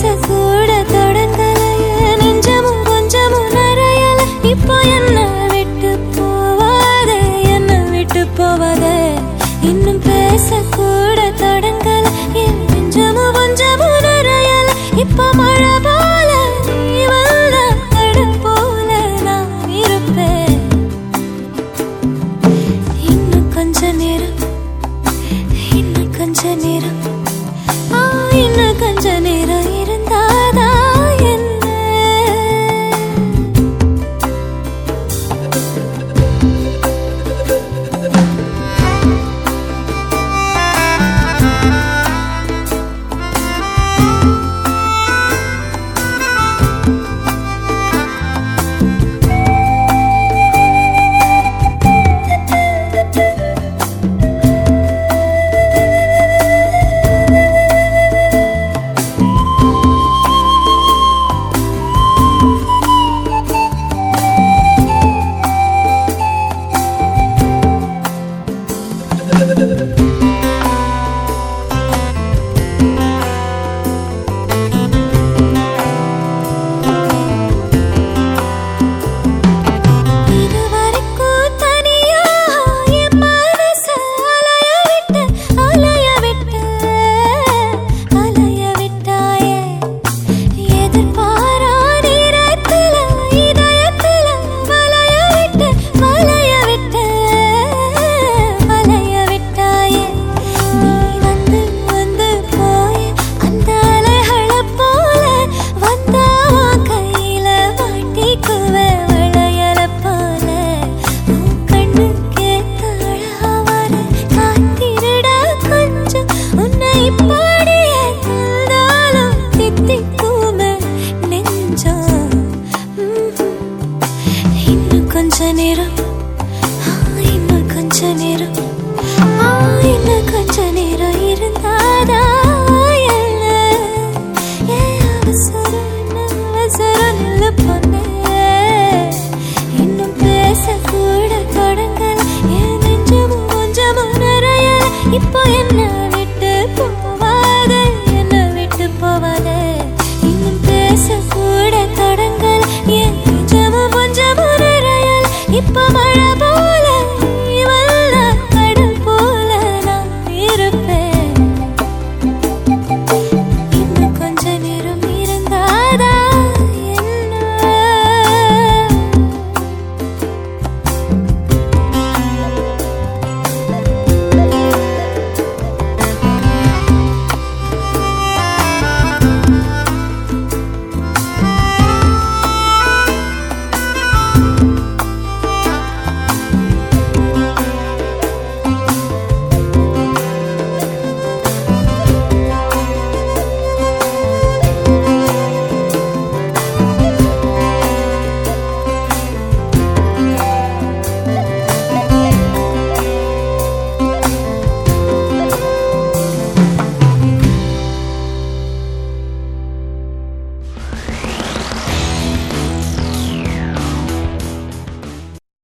பேசக்கூட தொடங்கல நெஞ்சமும் கொஞ்சமும் நிறையல. இப்போ என்ன விட்டு போவாத? என்ன விட்டு போவாத? இன்னும் பேசக்கூட தொடங்கல. என் நெஞ்சமும் கொஞ்சமும் நிறையல. இப்போ மழை போல நீ வந்த கடல் போல நான் இருப்பேன். இன்னும் கொஞ்ச நேரம் இன்னும் கொஞ்ச நேரம். கொஞ்ச நேரம். இன்னும் கொஞ்ச நேரம். இன்னும் கொஞ்ச நேரம் இருந்தாதா? இன்னும் பேசக்கூட என் நெஞ்சமும் கொஞ்சமும் இப்போ என்ன